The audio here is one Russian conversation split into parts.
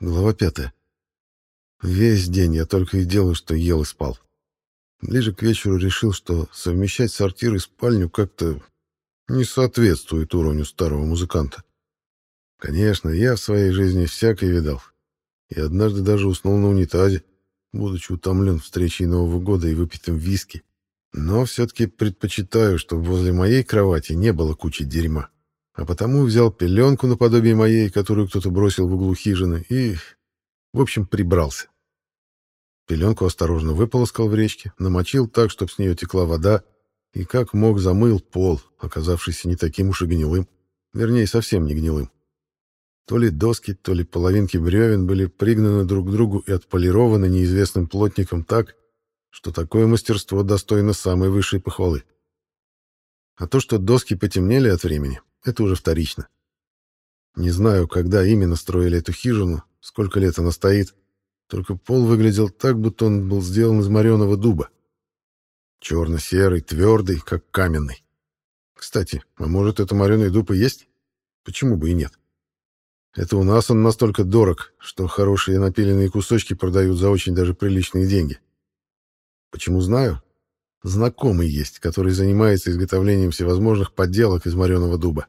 Глава пятая. Весь день я только и делал, что ел и спал. Ближе к вечеру решил, что совмещать сортир и спальню как-то не соответствует уровню старого музыканта. Конечно, я в своей жизни всякое видал. И однажды даже уснул на унитазе, будучи утомлен встречей Нового года и выпитым виски. Но все-таки предпочитаю, чтобы возле моей кровати не было кучи дерьма а потому взял пеленку наподобие моей, которую кто-то бросил в углу хижины, и, в общем, прибрался. Пеленку осторожно выполоскал в речке, намочил так, чтобы с нее текла вода, и как мог замыл пол, оказавшийся не таким уж и гнилым, вернее, совсем не гнилым. То ли доски, то ли половинки бревен были пригнаны друг к другу и отполированы неизвестным плотником так, что такое мастерство достойно самой высшей похвалы. А то, что доски потемнели от времени, это уже вторично. Не знаю, когда именно строили эту хижину, сколько лет она стоит, только пол выглядел так, будто он был сделан из мореного дуба. Черно-серый, твердый, как каменный. Кстати, а может, это мореный дуб и есть? Почему бы и нет? Это у нас он настолько дорог, что хорошие напиленные кусочки продают за очень даже приличные деньги. Почему знаю? Знакомый есть, который занимается изготовлением всевозможных подделок из мореного дуба.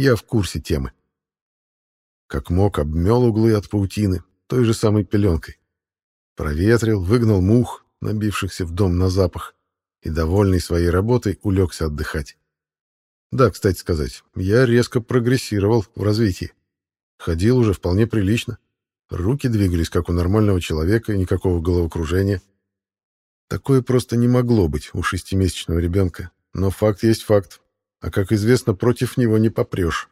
Я в курсе темы. Как мог, обмел углы от паутины, той же самой пеленкой. Проветрил, выгнал мух, набившихся в дом на запах, и, довольный своей работой, улегся отдыхать. Да, кстати сказать, я резко прогрессировал в развитии. Ходил уже вполне прилично. Руки двигались, как у нормального человека, и никакого головокружения — Такое просто не могло быть у шестимесячного ребенка, но факт есть факт, а, как известно, против него не попрешь.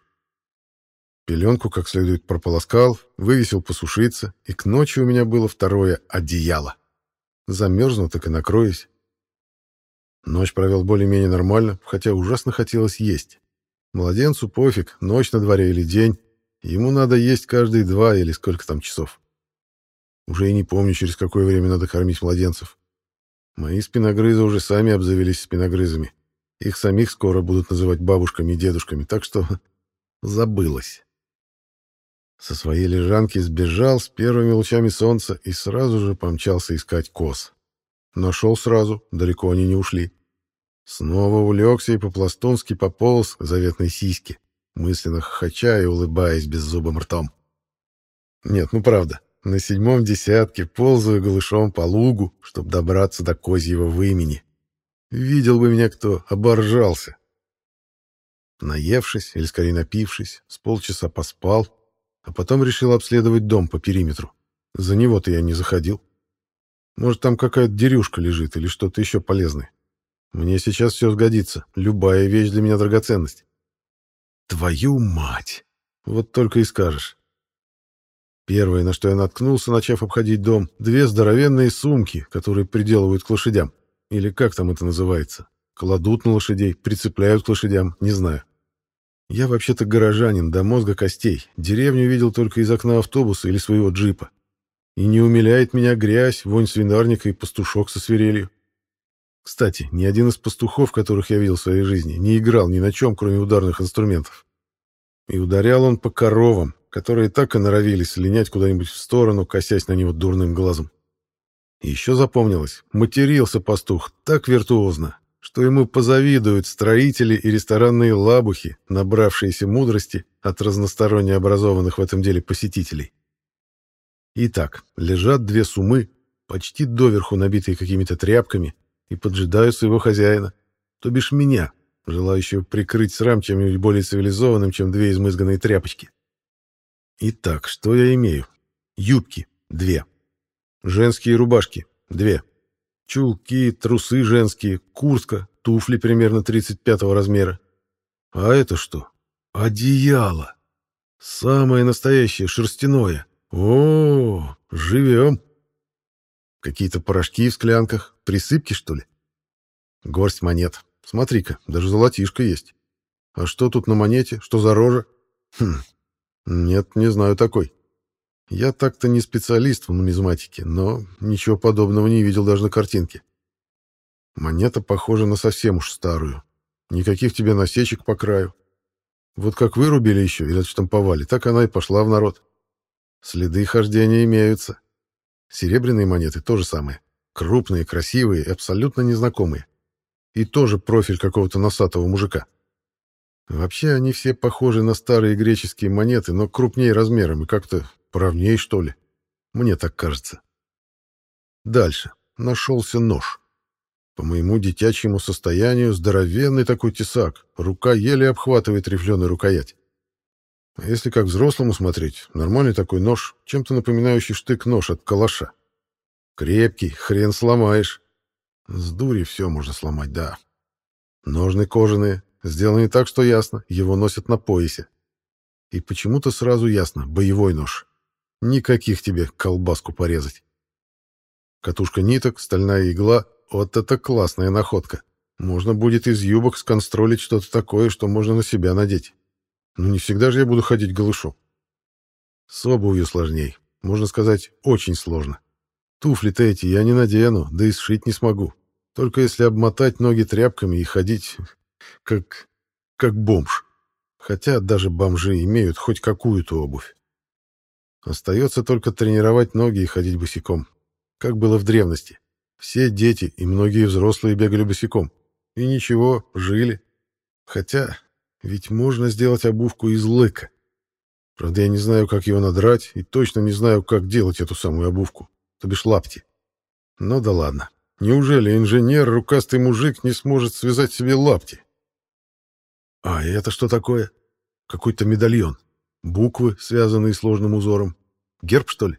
Пеленку как следует прополоскал, вывесил посушиться, и к ночи у меня было второе одеяло. Замерзну, так и накроюсь. Ночь провел более-менее нормально, хотя ужасно хотелось есть. Младенцу пофиг, ночь на дворе или день. Ему надо есть каждые два или сколько там часов. Уже и не помню, через какое время надо кормить младенцев. Мои спиногрызы уже сами обзавелись спиногрызами. Их самих скоро будут называть бабушками и дедушками, так что забылось. Со своей лежанки сбежал с первыми лучами солнца и сразу же помчался искать коз. Нашел сразу, далеко они не ушли. Снова улегся и по-пластунски пополз к заветной сиське, мысленно хохоча и улыбаясь беззубым ртом. Нет, ну правда, на седьмом десятке ползаю голышом по лугу, чтобы добраться до козьего вымени. Видел бы меня кто, оборжался. Наевшись, или скорее напившись, с полчаса поспал, а потом решил обследовать дом по периметру. За него-то я не заходил. Может, там какая-то дерюшка лежит или что-то еще полезное. Мне сейчас все сгодится. Любая вещь для меня драгоценность. Твою мать! Вот только и скажешь. Первое, на что я наткнулся, начав обходить дом, две здоровенные сумки, которые приделывают к лошадям. Или как там это называется? Кладут на лошадей, прицепляют к лошадям, не знаю. Я вообще-то горожанин до мозга костей. Деревню видел только из окна автобуса или своего джипа. И не умиляет меня грязь, вонь свинарника и пастушок со свирелью. Кстати, ни один из пастухов, которых я видел в своей жизни, не играл ни на чем, кроме ударных инструментов. И ударял он по коровам, которые так и норовили слинять куда-нибудь в сторону, косясь на него дурным глазом. Еще запомнилось, матерился пастух так виртуозно, что ему позавидуют строители и ресторанные лабухи, набравшиеся мудрости от разносторонне образованных в этом деле посетителей. Итак, лежат две сумы, почти доверху набитые какими-то тряпками, и поджидают своего хозяина, то бишь меня, желающего прикрыть срам чем-нибудь более цивилизованным, чем две измызганные тряпочки. Итак, что я имею? Юбки – две. Женские рубашки – две. Чулки, трусы женские, куртка, туфли примерно 35 размера. А это что? Одеяло. Самое настоящее, шерстяное. О, живем. Какие-то порошки в склянках, присыпки, что ли? Горсть монет. Смотри-ка, даже золотишко есть. А что тут на монете? Что за рожа? Хм, нет, не знаю такой. Я так-то не специалист в нумизматике, но ничего подобного не видел даже на картинке. Монета похожа на совсем уж старую. Никаких тебе насечек по краю. Вот как вырубили еще или отштамповали, так она и пошла в народ. Следы хождения имеются. Серебряные монеты то же самое. Крупные, красивые и абсолютно незнакомые. И тоже профиль какого-то носатого мужика. Вообще они все похожи на старые греческие монеты, но крупнее размером и как-то поровнее, что ли. Мне так кажется. Дальше. Нашелся нож. По моему детячьему состоянию здоровенный такой тесак. Рука еле обхватывает рифленую рукоять. А если как взрослому смотреть, нормальный такой нож, чем-то напоминающий штык-нож от калаша. Крепкий, хрен сломаешь. С дури все можно сломать, да. Ножны кожаные, сделаны так, что ясно, его носят на поясе. И почему-то сразу ясно, боевой нож. Никаких тебе колбаску порезать. Катушка ниток, стальная игла — вот это классная находка. Можно будет из юбок сконстролить что-то такое, что можно на себя надеть. Но не всегда же я буду ходить голышом. С обувью сложней. Можно сказать, очень сложно. Туфли-то эти я не надену, да и сшить не смогу. Только если обмотать ноги тряпками и ходить как... как бомж. Хотя даже бомжи имеют хоть какую-то обувь. Остается только тренировать ноги и ходить босиком. Как было в древности. Все дети и многие взрослые бегали босиком. И ничего, жили. Хотя, ведь можно сделать обувку из лыка. Правда, я не знаю, как его надрать, и точно не знаю, как делать эту самую обувку, то бишь лапти. Ну да ладно. Неужели инженер, рукастый мужик, не сможет связать себе лапти? А это что такое? Какой-то медальон. Буквы, связанные сложным узором. Герб, что ли?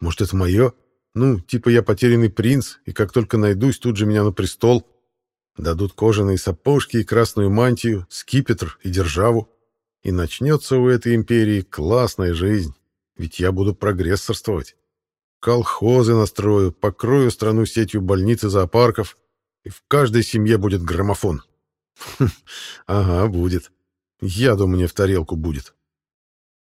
Может, это мое? Ну, типа я потерянный принц, и как только найдусь, тут же меня на престол. Дадут кожаные сапожки и красную мантию, скипетр и державу. И начнется у этой империи классная жизнь, ведь я буду прогрессорствовать. Колхозы настрою, покрою страну сетью больниц и зоопарков, и в каждой семье будет граммофон. Ага, будет. Яду мне в тарелку будет.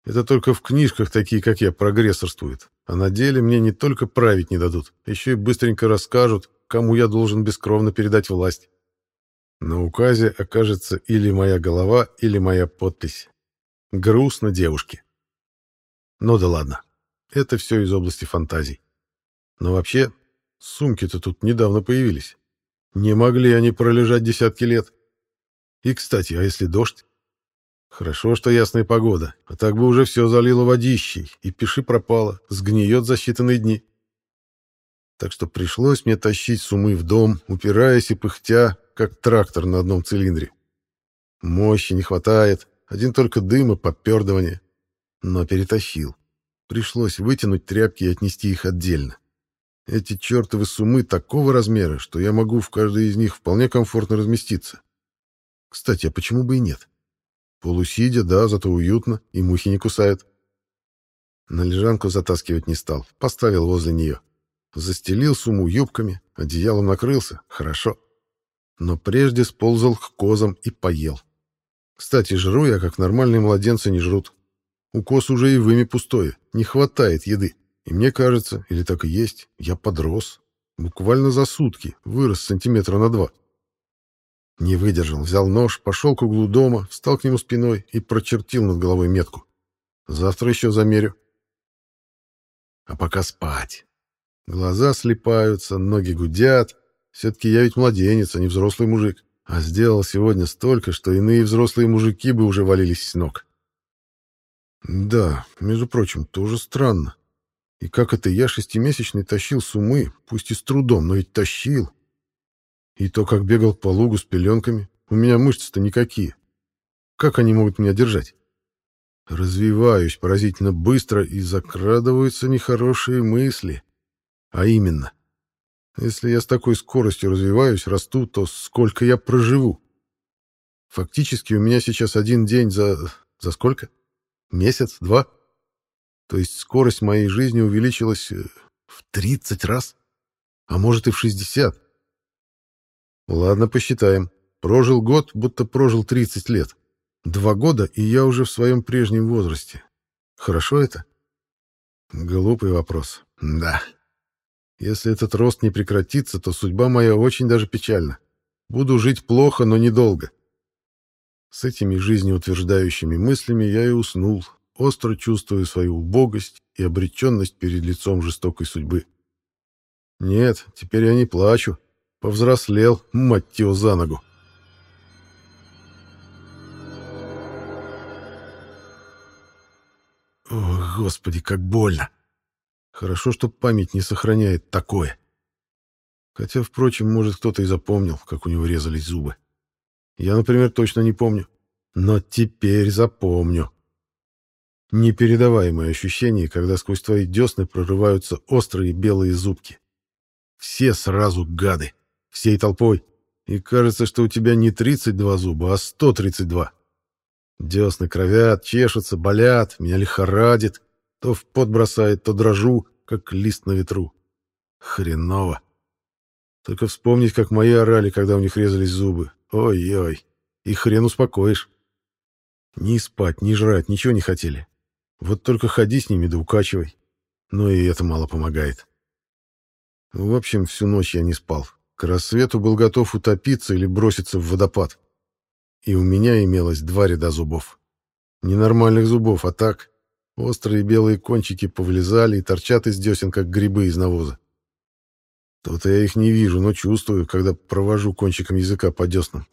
Это только в книжках такие, как я, прогрессорствуют. А на деле мне не только править не дадут, еще и быстренько расскажут, кому я должен бескровно передать власть. На указе окажется или моя голова, или моя подпись. Грустно девушке. Ну да ладно. Это все из области фантазий. Но вообще, сумки-то тут недавно появились. Не могли они пролежать десятки лет. И, кстати, а если дождь? Хорошо, что ясная погода, а так бы уже все залило водищей, и пиши пропало, сгниет за считанные дни. Так что пришлось мне тащить сумы в дом, упираясь и пыхтя, как трактор на одном цилиндре. Мощи не хватает, один только дым и попердывание. Но перетащил. Пришлось вытянуть тряпки и отнести их отдельно. Эти чертовы сумы такого размера, что я могу в каждой из них вполне комфортно разместиться. Кстати, а почему бы и нет? Полусидя, да, зато уютно, и мухи не кусают. На лежанку затаскивать не стал, поставил возле нее. Застелил сумму юбками, одеялом накрылся, хорошо. Но прежде сползал к козам и поел. Кстати, жру я, как нормальные младенцы не жрут. Укос уже и выми пустое, не хватает еды. И мне кажется, или так и есть, я подрос. Буквально за сутки вырос сантиметра на два. Не выдержал, взял нож, пошел к углу дома, встал к нему спиной и прочертил над головой метку. Завтра еще замерю. А пока спать. Глаза слепаются, ноги гудят. Все-таки я ведь младенец, а не взрослый мужик. А сделал сегодня столько, что иные взрослые мужики бы уже валились с ног. Да, между прочим, тоже странно. И как это я шестимесячный тащил с умы, пусть и с трудом, но ведь тащил. И то, как бегал по лугу с пеленками, у меня мышцы-то никакие. Как они могут меня держать? Развиваюсь поразительно быстро, и закрадываются нехорошие мысли. А именно, если я с такой скоростью развиваюсь, расту, то сколько я проживу? Фактически у меня сейчас один день за... за сколько? Месяц? Два? То есть скорость моей жизни увеличилась э, в 30 раз? А может и в 60? Ладно, посчитаем. Прожил год, будто прожил 30 лет. Два года, и я уже в своем прежнем возрасте. Хорошо это? Глупый вопрос. Да. Если этот рост не прекратится, то судьба моя очень даже печальна. Буду жить плохо, но недолго. С этими жизнеутверждающими мыслями я и уснул, остро чувствуя свою убогость и обреченность перед лицом жестокой судьбы. Нет, теперь я не плачу. Повзрослел, мать его, за ногу. О, господи, как больно! Хорошо, что память не сохраняет такое. Хотя, впрочем, может, кто-то и запомнил, как у него резались зубы. Я, например, точно не помню. Но теперь запомню. Непередаваемое ощущение, когда сквозь твои десны прорываются острые белые зубки. Все сразу гады, всей толпой. И кажется, что у тебя не 32 зуба, а 132. Десны кровят, чешутся, болят, меня лихорадит. То в пот бросает, то дрожу, как лист на ветру. Хреново. Только вспомнить, как мои орали, когда у них резались зубы. Ой-ой, и хрен успокоишь. Ни спать, ни жрать, ничего не хотели. Вот только ходи с ними да укачивай. Но и это мало помогает. В общем, всю ночь я не спал. Рассвету был готов утопиться или броситься в водопад. И у меня имелось два ряда зубов. Ненормальных зубов, а так... Острые белые кончики повлезали и торчат из десен, как грибы из навоза. То-то я их не вижу, но чувствую, когда провожу кончиком языка по деснам.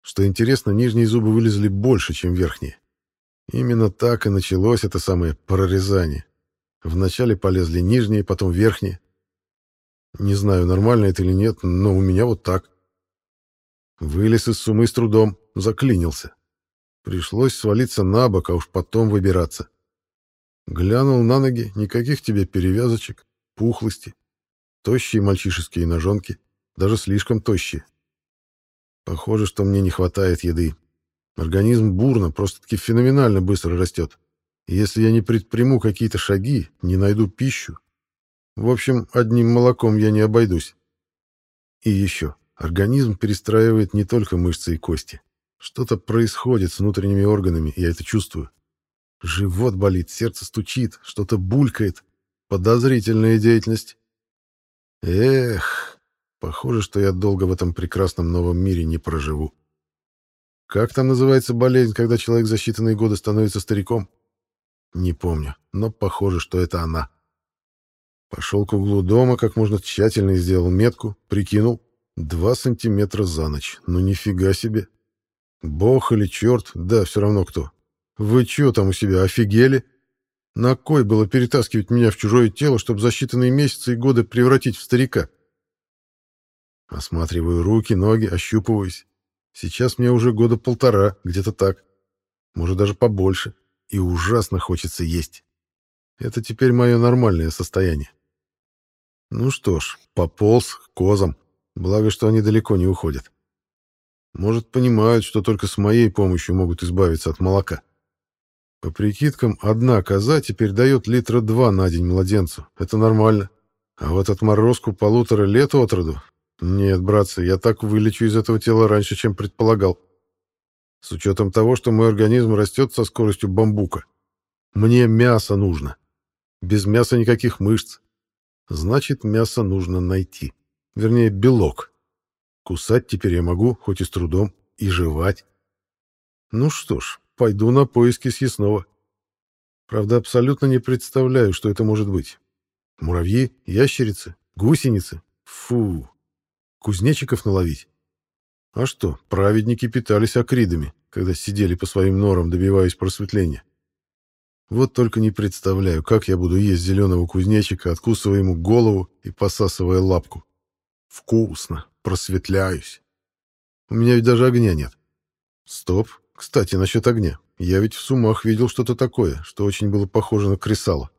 Что интересно, нижние зубы вылезли больше, чем верхние. Именно так и началось это самое прорезание. Вначале полезли нижние, потом верхние. Не знаю, нормально это или нет, но у меня вот так. Вылез из сумы с трудом, заклинился. Пришлось свалиться на бок, а уж потом выбираться. Глянул на ноги, никаких тебе перевязочек, пухлости. Тощие мальчишеские ножонки, даже слишком тощие. Похоже, что мне не хватает еды. Организм бурно, просто-таки феноменально быстро растет. И если я не предприму какие-то шаги, не найду пищу... В общем, одним молоком я не обойдусь. И еще. Организм перестраивает не только мышцы и кости. Что-то происходит с внутренними органами, я это чувствую. Живот болит, сердце стучит, что-то булькает. Подозрительная деятельность. Эх, похоже, что я долго в этом прекрасном новом мире не проживу. Как там называется болезнь, когда человек за считанные годы становится стариком? Не помню, но похоже, что это она. Пошел к углу дома, как можно тщательно сделал метку, прикинул. Два сантиметра за ночь. Ну нифига себе. Бог или черт, да, все равно кто. Вы что там у себя, офигели? На кой было перетаскивать меня в чужое тело, чтобы за считанные месяцы и годы превратить в старика? Осматриваю руки, ноги, ощупываюсь. Сейчас мне уже года полтора, где-то так. Может, даже побольше. И ужасно хочется есть. Это теперь мое нормальное состояние. Ну что ж, пополз к козам. Благо, что они далеко не уходят. Может, понимают, что только с моей помощью могут избавиться от молока. По прикидкам, одна коза теперь дает литра два на день младенцу. Это нормально. А вот отморозку полутора лет от роду нет, братцы, я так вылечу из этого тела раньше, чем предполагал. С учетом того, что мой организм растет со скоростью бамбука. Мне мясо нужно. Без мяса никаких мышц. Значит, мясо нужно найти. Вернее, белок. Кусать теперь я могу, хоть и с трудом, и жевать. Ну что ж, пойду на поиски съестного. Правда, абсолютно не представляю, что это может быть. Муравьи, ящерицы, гусеницы. Фу, Кузнечиков наловить? А что, праведники питались акридами, когда сидели по своим норам, добиваясь просветления. Вот только не представляю, как я буду есть зеленого кузнечика, откусывая ему голову и посасывая лапку. Вкусно, просветляюсь. У меня ведь даже огня нет. Стоп, кстати, насчет огня. Я ведь в сумах видел что-то такое, что очень было похоже на кресало.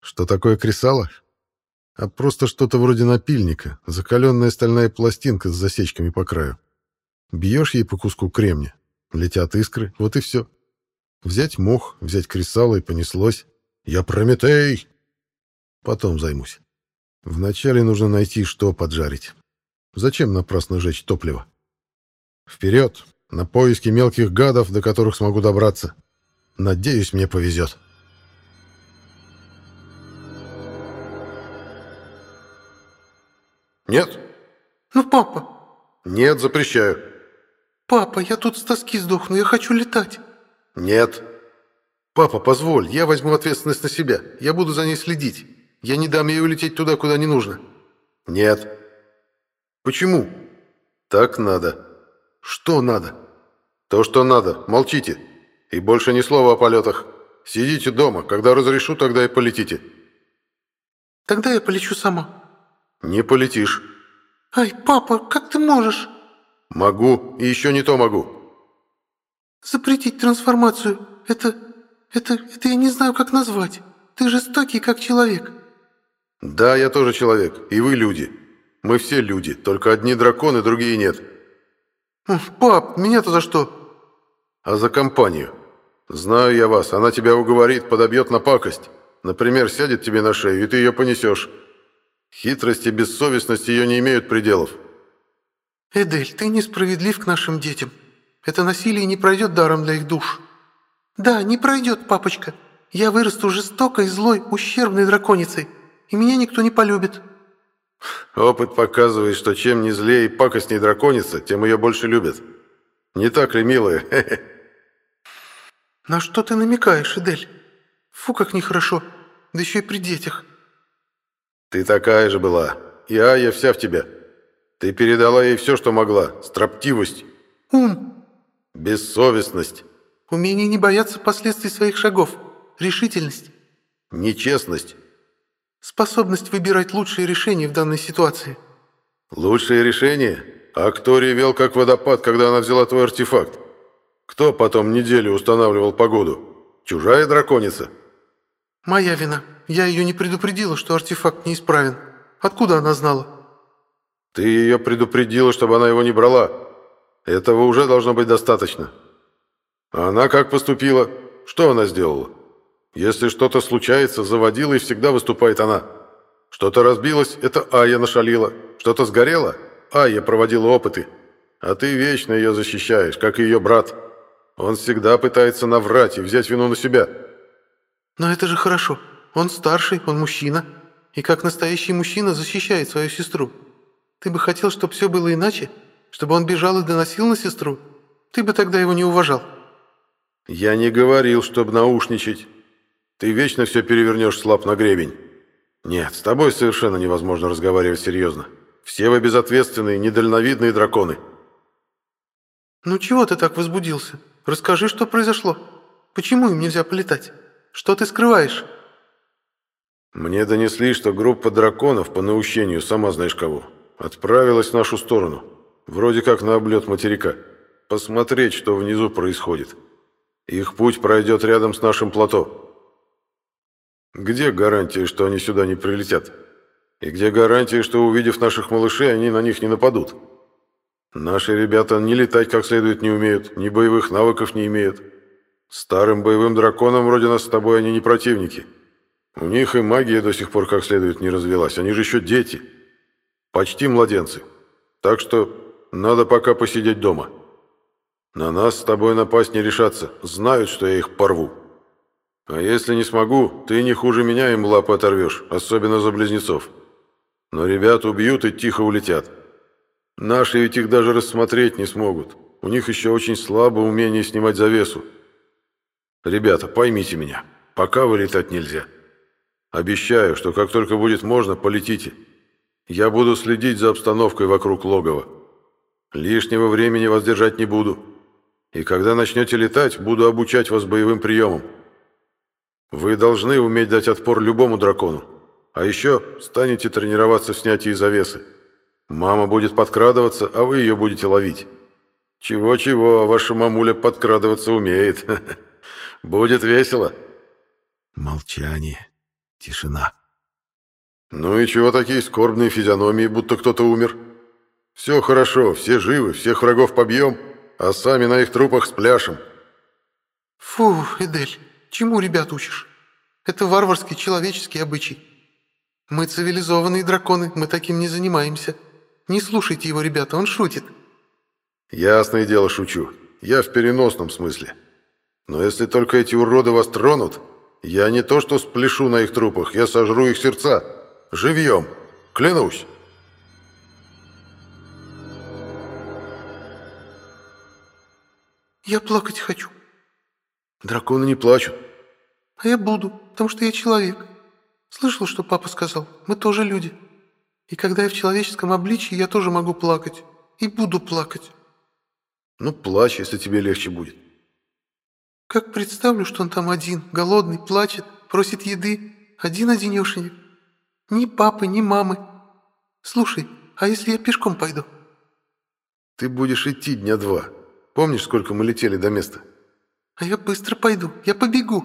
Что такое кресало? а просто что-то вроде напильника, закаленная стальная пластинка с засечками по краю. Бьешь ей по куску кремня, летят искры, вот и все. Взять мох, взять кресало и понеслось. Я Прометей! Потом займусь. Вначале нужно найти, что поджарить. Зачем напрасно жечь топливо? Вперед, на поиски мелких гадов, до которых смогу добраться. Надеюсь, мне повезет. Нет? Ну, папа. Нет, запрещаю. Папа, я тут с тоски сдохну, я хочу летать. Нет. Папа, позволь, я возьму ответственность на себя. Я буду за ней следить. Я не дам ей улететь туда, куда не нужно. Нет. Почему? Так надо. Что надо? То, что надо. Молчите. И больше ни слова о полетах. Сидите дома. Когда разрешу, тогда и полетите. Тогда я полечу сама. Не полетишь. Ай, папа, как ты можешь? Могу, и еще не то могу. Запретить трансформацию. Это... это... это я не знаю, как назвать. Ты жестокий, как человек. Да, я тоже человек, и вы люди. Мы все люди, только одни драконы, другие нет. Пап, меня-то за что? А за компанию. Знаю я вас, она тебя уговорит, подобьет на пакость. Например, сядет тебе на шею, и ты ее понесешь. Хитрость и бессовестность ее не имеют пределов. Эдель, ты несправедлив к нашим детям. Это насилие не пройдет даром для их душ. Да, не пройдет, папочка. Я вырасту жестокой, злой, ущербной драконицей, и меня никто не полюбит. Опыт показывает, что чем не злее и пакостней драконица, тем ее больше любят. Не так ли, милая? На что ты намекаешь, Эдель? Фу, как нехорошо. Да еще и при детях. Ты такая же была. И Ая вся в тебя. Ты передала ей все, что могла. Строптивость. Ум. Бессовестность. Умение не бояться последствий своих шагов. Решительность. Нечестность. Способность выбирать лучшие решения в данной ситуации. Лучшие решения? А кто ревел, как водопад, когда она взяла твой артефакт? Кто потом неделю устанавливал погоду? Чужая драконица? Моя вина. Я ее не предупредила, что артефакт неисправен. Откуда она знала? Ты ее предупредила, чтобы она его не брала. Этого уже должно быть достаточно. А она как поступила? Что она сделала? Если что-то случается, заводила и всегда выступает она. Что-то разбилось, это Ая нашалила. Что-то сгорело, Ая проводила опыты. А ты вечно ее защищаешь, как и ее брат. Он всегда пытается наврать и взять вину на себя. Но это же хорошо. Он старший, он мужчина. И как настоящий мужчина защищает свою сестру. Ты бы хотел, чтобы все было иначе? Чтобы он бежал и доносил на сестру? Ты бы тогда его не уважал. Я не говорил, чтобы наушничать. Ты вечно все перевернешь слаб на гребень. Нет, с тобой совершенно невозможно разговаривать серьезно. Все вы безответственные, недальновидные драконы. Ну чего ты так возбудился? Расскажи, что произошло. Почему им нельзя полетать? Что ты скрываешь? Мне донесли, что группа драконов по наущению, сама знаешь кого, отправилась в нашу сторону. Вроде как на облет материка. Посмотреть, что внизу происходит. Их путь пройдет рядом с нашим плато. Где гарантия, что они сюда не прилетят? И где гарантия, что, увидев наших малышей, они на них не нападут? Наши ребята ни летать как следует не умеют, ни боевых навыков не имеют. Старым боевым драконам вроде нас с тобой они не противники. У них и магия до сих пор как следует не развелась, они же еще дети. Почти младенцы. Так что надо пока посидеть дома. На нас с тобой напасть не решаться, знают, что я их порву. А если не смогу, ты не хуже меня им лапы оторвешь, особенно за близнецов. Но ребят убьют и тихо улетят. Наши ведь их даже рассмотреть не смогут. У них еще очень слабо умение снимать завесу. Ребята, поймите меня, пока вылетать нельзя. Обещаю, что как только будет можно, полетите. Я буду следить за обстановкой вокруг логова. Лишнего времени вас держать не буду. И когда начнете летать, буду обучать вас боевым приемам. Вы должны уметь дать отпор любому дракону. А еще станете тренироваться в снятии завесы. Мама будет подкрадываться, а вы ее будете ловить. Чего-чего, ваша мамуля подкрадываться умеет. Будет весело. Молчание. Тишина. Ну и чего такие скорбные физиономии, будто кто-то умер? Все хорошо, все живы, всех врагов побьем, а сами на их трупах спляшем. Фу, Эдель. Чему ребят учишь? Это варварский человеческий обычай. Мы цивилизованные драконы, мы таким не занимаемся. Не слушайте его, ребята, он шутит. Ясное дело, шучу. Я в переносном смысле. Но если только эти уроды вас тронут, я не то что спляшу на их трупах, я сожру их сердца. Живьем. Клянусь. Я плакать хочу. Драконы не плачут. А я буду, потому что я человек. Слышал, что папа сказал? Мы тоже люди. И когда я в человеческом обличии, я тоже могу плакать. И буду плакать. Ну, плачь, если тебе легче будет. Как представлю, что он там один, голодный, плачет, просит еды, один-одинешенек. Ни папы, ни мамы. Слушай, а если я пешком пойду? Ты будешь идти дня два. Помнишь, сколько мы летели до места? А я быстро пойду, я побегу.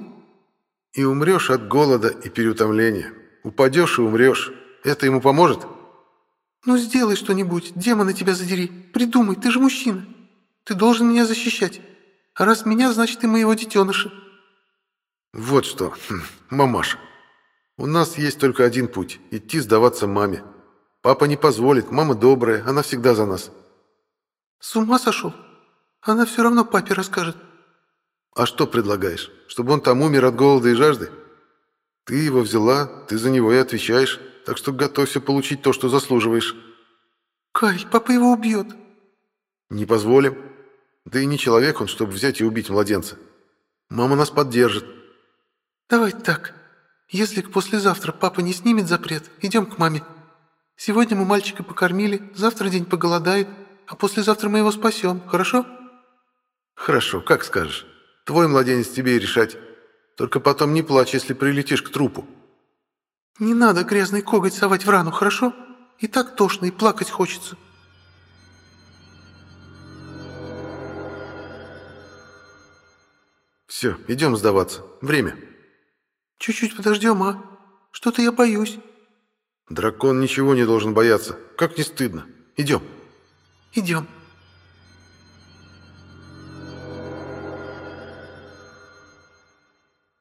И умрешь от голода и переутомления. Упадешь и умрешь. Это ему поможет? Ну сделай что-нибудь, демона тебя задери. Придумай, ты же мужчина. Ты должен меня защищать. А раз меня, значит и моего детеныша. Вот что, хм, мамаша. У нас есть только один путь – идти сдаваться маме. Папа не позволит, мама добрая, она всегда за нас. С ума сошел? Она все равно папе расскажет. А что предлагаешь? Чтобы он там умер от голода и жажды? Ты его взяла, ты за него и отвечаешь, так что готовься получить то, что заслуживаешь. Кай, папа его убьет. Не позволим. Да и не человек он, чтобы взять и убить младенца. Мама нас поддержит. Давай так. Если к послезавтра папа не снимет запрет, идем к маме. Сегодня мы мальчика покормили, завтра день поголодает, а послезавтра мы его спасем, хорошо? Хорошо, как скажешь. Твой младенец тебе и решать. Только потом не плачь, если прилетишь к трупу. Не надо грязный коготь совать в рану, хорошо? И так тошно, и плакать хочется. Все, идем сдаваться. Время. Чуть-чуть подождем, а? Что-то я боюсь. Дракон ничего не должен бояться. Как не стыдно. Идем. Идем.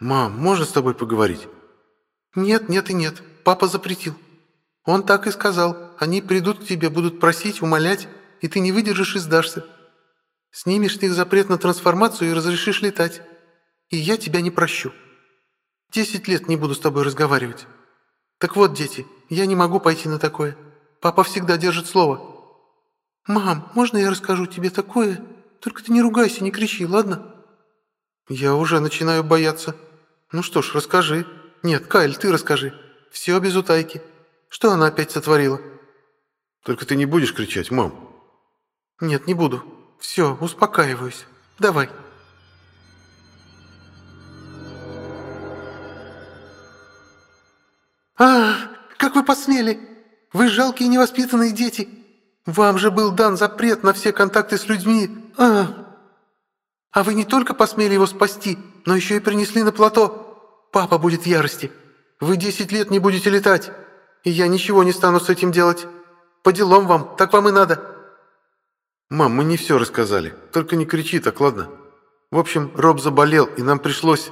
Мам, можно с тобой поговорить? Нет, нет и нет. Папа запретил. Он так и сказал. Они придут к тебе, будут просить, умолять, и ты не выдержишь и сдашься. Снимешь с них запрет на трансформацию и разрешишь летать. И я тебя не прощу. Десять лет не буду с тобой разговаривать. Так вот, дети, я не могу пойти на такое. Папа всегда держит слово. Мам, можно я расскажу тебе такое? Только ты не ругайся, не кричи, ладно? Я уже начинаю бояться. Ну что ж, расскажи. Нет, Кайль, ты расскажи. Все без утайки. Что она опять сотворила? Только ты не будешь кричать, мам. Нет, не буду. Все, успокаиваюсь. Давай. «А, как вы посмели! Вы жалкие невоспитанные дети! Вам же был дан запрет на все контакты с людьми! А, а вы не только посмели его спасти, но еще и принесли на плато! Папа будет в ярости! Вы десять лет не будете летать, и я ничего не стану с этим делать! По делам вам, так вам и надо!» «Мам, мы не все рассказали, только не кричи так, ладно? В общем, Роб заболел, и нам пришлось...»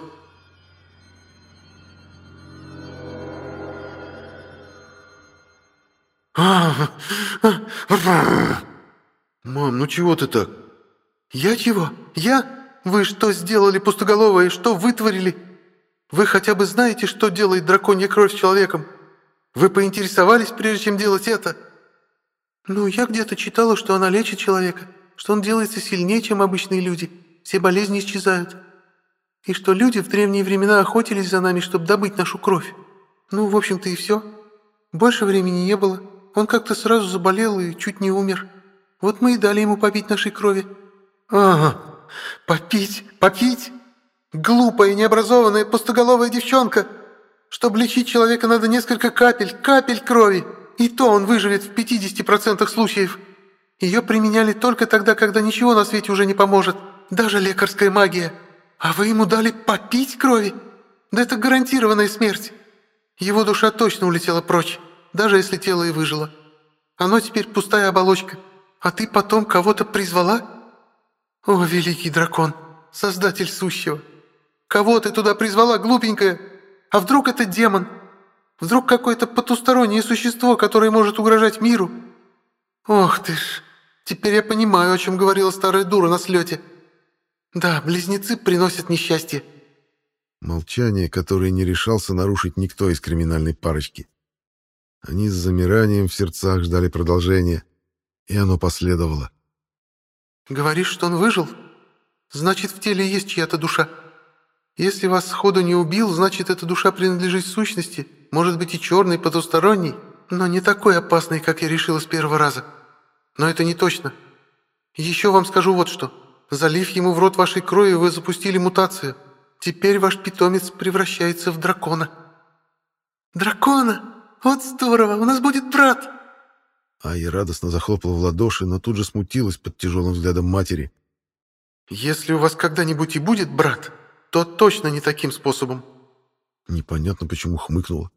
«Мам, ну чего ты так?» «Я чего? Я? Вы что сделали, пустоголовые? Что вытворили? Вы хотя бы знаете, что делает драконья кровь с человеком? Вы поинтересовались, прежде чем делать это?» «Ну, я где-то читала, что она лечит человека, что он делается сильнее, чем обычные люди, все болезни исчезают. И что люди в древние времена охотились за нами, чтобы добыть нашу кровь. Ну, в общем-то и все. Больше времени не было». Он как-то сразу заболел и чуть не умер. Вот мы и дали ему попить нашей крови». «Ага, попить, попить? Глупая, необразованная, пустоголовая девчонка! Чтобы лечить человека, надо несколько капель, капель крови, и то он выживет в 50% случаев. Ее применяли только тогда, когда ничего на свете уже не поможет, даже лекарская магия. А вы ему дали попить крови? Да это гарантированная смерть. Его душа точно улетела прочь» даже если тело и выжило. Оно теперь пустая оболочка. А ты потом кого-то призвала? О, великий дракон, создатель сущего! Кого ты туда призвала, глупенькая? А вдруг это демон? Вдруг какое-то потустороннее существо, которое может угрожать миру? Ох ты ж, теперь я понимаю, о чем говорила старая дура на слете. Да, близнецы приносят несчастье. Молчание, которое не решался нарушить никто из криминальной парочки. Они с замиранием в сердцах ждали продолжения, и оно последовало. «Говоришь, что он выжил? Значит, в теле есть чья-то душа. Если вас сходу не убил, значит, эта душа принадлежит сущности, может быть и черной, потусторонней, но не такой опасной, как я решила с первого раза. Но это не точно. Еще вам скажу вот что. Залив ему в рот вашей крови, вы запустили мутацию. Теперь ваш питомец превращается в дракона». «Дракона? Вот здорово! У нас будет брат!» Ая радостно захлопала в ладоши, но тут же смутилась под тяжелым взглядом матери. «Если у вас когда-нибудь и будет брат, то точно не таким способом». Непонятно, почему хмыкнула.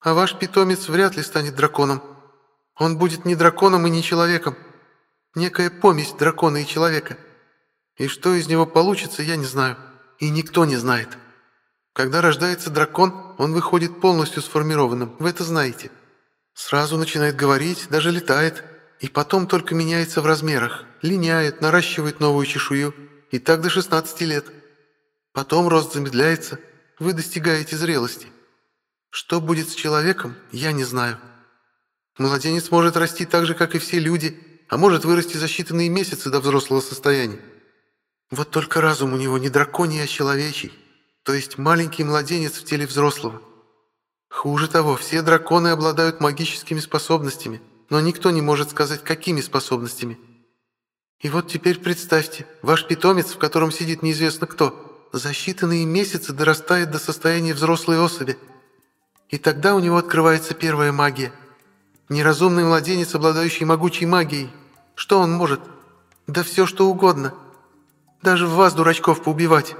«А ваш питомец вряд ли станет драконом. Он будет не драконом и не человеком. Некая помесь дракона и человека. И что из него получится, я не знаю. И никто не знает. Когда рождается дракон, он выходит полностью сформированным, вы это знаете. Сразу начинает говорить, даже летает, и потом только меняется в размерах, линяет, наращивает новую чешую, и так до 16 лет. Потом рост замедляется, вы достигаете зрелости. Что будет с человеком, я не знаю. Младенец может расти так же, как и все люди, а может вырасти за считанные месяцы до взрослого состояния. Вот только разум у него не драконий, а человечий, то есть маленький младенец в теле взрослого. Хуже того, все драконы обладают магическими способностями, но никто не может сказать, какими способностями. И вот теперь представьте, ваш питомец, в котором сидит неизвестно кто, за считанные месяцы дорастает до состояния взрослой особи. И тогда у него открывается первая магия. Неразумный младенец, обладающий могучей магией. Что он может? Да все, что угодно. Даже в вас, дурачков, поубивать.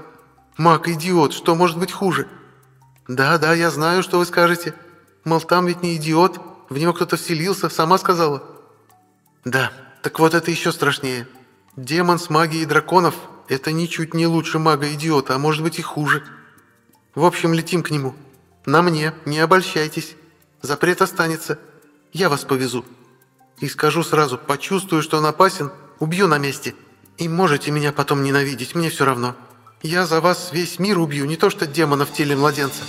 Маг-идиот, что может быть хуже?» «Да, да, я знаю, что вы скажете. Мол, там ведь не идиот, в него кто-то вселился, сама сказала». «Да, так вот это еще страшнее. Демон с магией драконов – это ничуть не лучше мага-идиота, а может быть и хуже. В общем, летим к нему. На мне, не обольщайтесь. Запрет останется. Я вас повезу. И скажу сразу, почувствую, что он опасен, убью на месте. И можете меня потом ненавидеть, мне все равно». Я за вас весь мир убью, не то что демона в теле младенца».